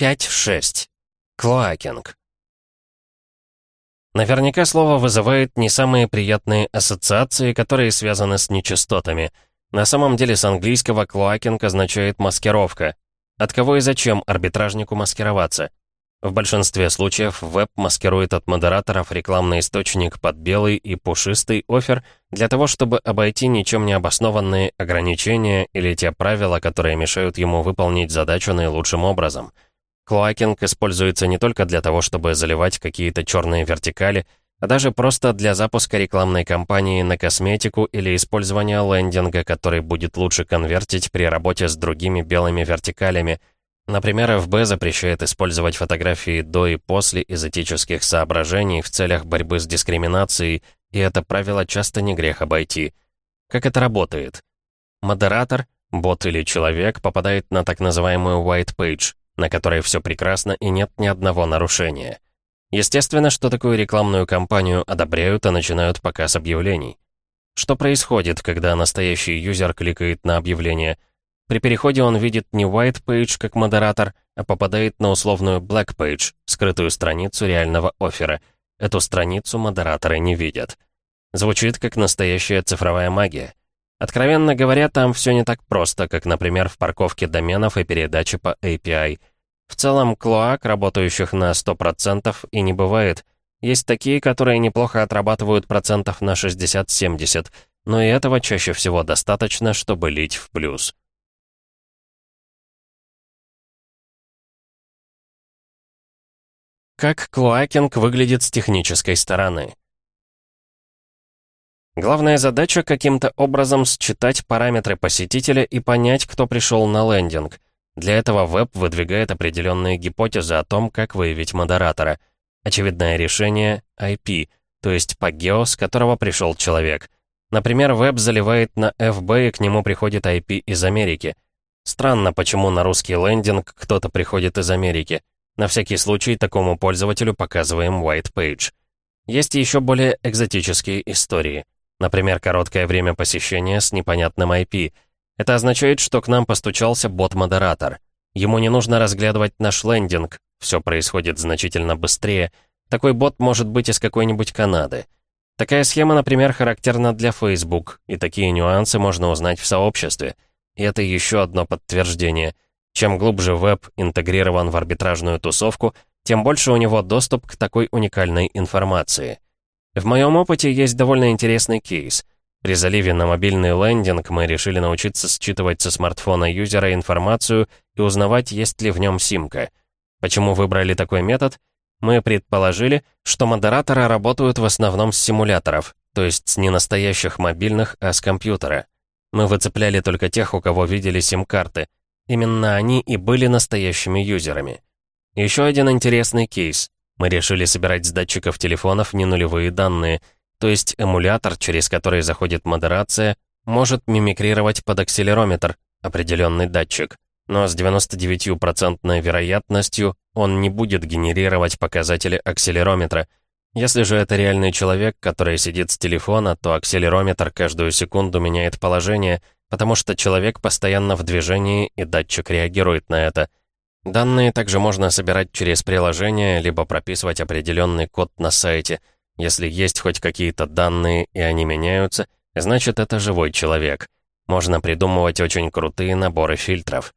5.6. Клоакинг. Наверняка слово вызывает не самые приятные ассоциации, которые связаны с нечистотами. На самом деле с английского клоакинг означает «маскировка». От кого и зачем арбитражнику маскироваться? В большинстве случаев веб маскирует от модераторов рекламный источник под белый и пушистый офер для того, чтобы обойти ничем не обоснованные ограничения или те правила, которые мешают ему выполнить задачу наилучшим образом. Клоакинг используется не только для того, чтобы заливать какие-то черные вертикали, а даже просто для запуска рекламной кампании на косметику или использования лендинга, который будет лучше конвертить при работе с другими белыми вертикалями – Например, ФБ запрещает использовать фотографии до и после из этических соображений в целях борьбы с дискриминацией, и это правило часто не грех обойти. Как это работает? Модератор, бот или человек попадает на так называемую white page, на которой все прекрасно и нет ни одного нарушения. Естественно, что такую рекламную кампанию одобряют и начинают показ объявлений. Что происходит, когда настоящий юзер кликает на объявление – при переходе он видит не white page как модератор, а попадает на условную black page, скрытую страницу реального оффера. Эту страницу модераторы не видят. Звучит как настоящая цифровая магия. Откровенно говоря, там все не так просто, как, например, в парковке доменов и передаче по API. В целом, клоак, работающих на 100%, и не бывает. Есть такие, которые неплохо отрабатывают процентов на 60-70, но и этого чаще всего достаточно, чтобы лить в плюс. Как клоакинг выглядит с технической стороны? Главная задача каким-то образом считать параметры посетителя и понять, кто пришел на лендинг. Для этого веб выдвигает определенные гипотезы о том, как выявить модератора. Очевидное решение — IP, то есть по гео, с которого пришел человек. Например, веб заливает на FB, и к нему приходит IP из Америки. Странно, почему на русский лендинг кто-то приходит из Америки. На всякий случай такому пользователю показываем white page. Есть еще более экзотические истории. Например, короткое время посещения с непонятным IP. Это означает, что к нам постучался бот-модератор. Ему не нужно разглядывать наш лендинг, все происходит значительно быстрее. Такой бот может быть из какой-нибудь Канады. Такая схема, например, характерна для Facebook, и такие нюансы можно узнать в сообществе. И это еще одно подтверждение — чем глубже веб интегрирован в арбитражную тусовку, тем больше у него доступ к такой уникальной информации. В моем опыте есть довольно интересный кейс. При заливе на мобильный лендинг мы решили научиться считывать со смартфона юзера информацию и узнавать, есть ли в нем симка. Почему выбрали такой метод? Мы предположили, что модераторы работают в основном с симуляторов, то есть с не настоящих мобильных, а с компьютера. Мы выцепляли только тех, у кого видели сим-карты — Именно они и были настоящими юзерами. Еще один интересный кейс. Мы решили собирать с датчиков телефонов не нулевые данные, то есть эмулятор, через который заходит модерация, может мимикрировать под акселерометр, определенный датчик. Но с 99% вероятностью он не будет генерировать показатели акселерометра. Если же это реальный человек, который сидит с телефона, то акселерометр каждую секунду меняет положение, потому что человек постоянно в движении, и датчик реагирует на это. Данные также можно собирать через приложение, либо прописывать определенный код на сайте. Если есть хоть какие-то данные, и они меняются, значит, это живой человек. Можно придумывать очень крутые наборы фильтров.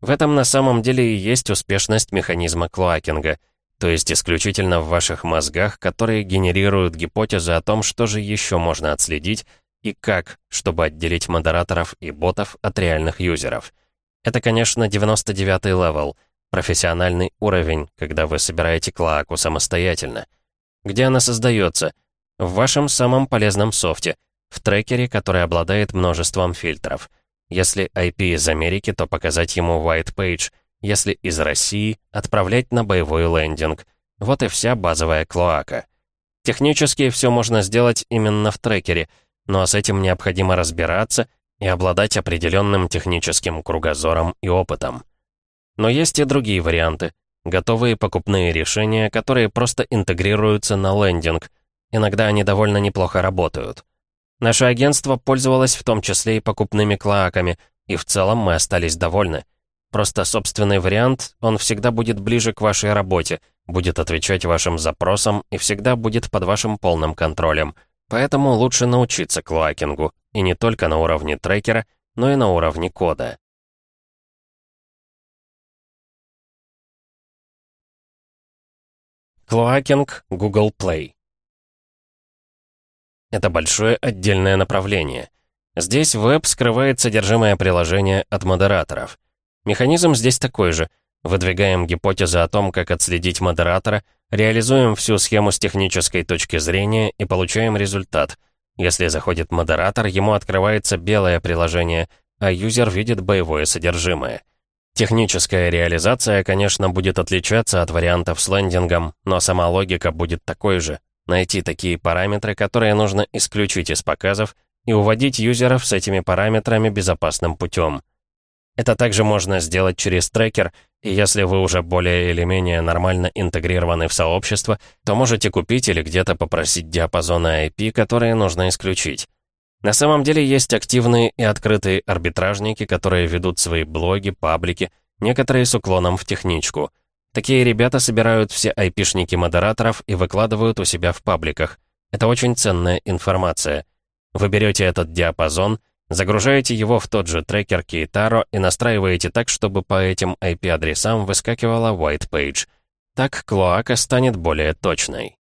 В этом на самом деле и есть успешность механизма cloaking а, то есть исключительно в ваших мозгах, которые генерируют гипотезы о том, что же еще можно отследить, и как, чтобы отделить модераторов и ботов от реальных юзеров. Это, конечно, 99-й level, профессиональный уровень, когда вы собираете клоаку самостоятельно. Где она создается? В вашем самом полезном софте, в трекере, который обладает множеством фильтров. Если IP из Америки, то показать ему white page, если из России, отправлять на боевой лендинг. Вот и вся базовая клоака. Технически все можно сделать именно в трекере — но с этим необходимо разбираться и обладать определенным техническим кругозором и опытом. Но есть и другие варианты. Готовые покупные решения, которые просто интегрируются на лендинг. Иногда они довольно неплохо работают. Наше агентство пользовалось в том числе и покупными клоаками, и в целом мы остались довольны. Просто собственный вариант, он всегда будет ближе к вашей работе, будет отвечать вашим запросам и всегда будет под вашим полным контролем. Поэтому лучше научиться клоакингу, и не только на уровне трекера, но и на уровне кода. Клоакинг Google Play Это большое отдельное направление. Здесь веб скрывает содержимое приложения от модераторов. Механизм здесь такой же. Выдвигаем гипотезы о том, как отследить модератора, реализуем всю схему с технической точки зрения и получаем результат. Если заходит модератор, ему открывается белое приложение, а юзер видит боевое содержимое. Техническая реализация, конечно, будет отличаться от вариантов с лендингом, но сама логика будет такой же. Найти такие параметры, которые нужно исключить из показов, и уводить юзеров с этими параметрами безопасным путем. Это также можно сделать через трекер, и если вы уже более или менее нормально интегрированы в сообщество, то можете купить или где-то попросить диапазоны IP, которые нужно исключить. На самом деле есть активные и открытые арбитражники, которые ведут свои блоги, паблики, некоторые с уклоном в техничку. Такие ребята собирают все айпишники модераторов и выкладывают у себя в пабликах. Это очень ценная информация. Вы берете этот диапазон, загружаете его в тот же трекер Keitaro и настраиваете так, чтобы по этим IP-адресам выскакивала white page. Так клоака станет более точной.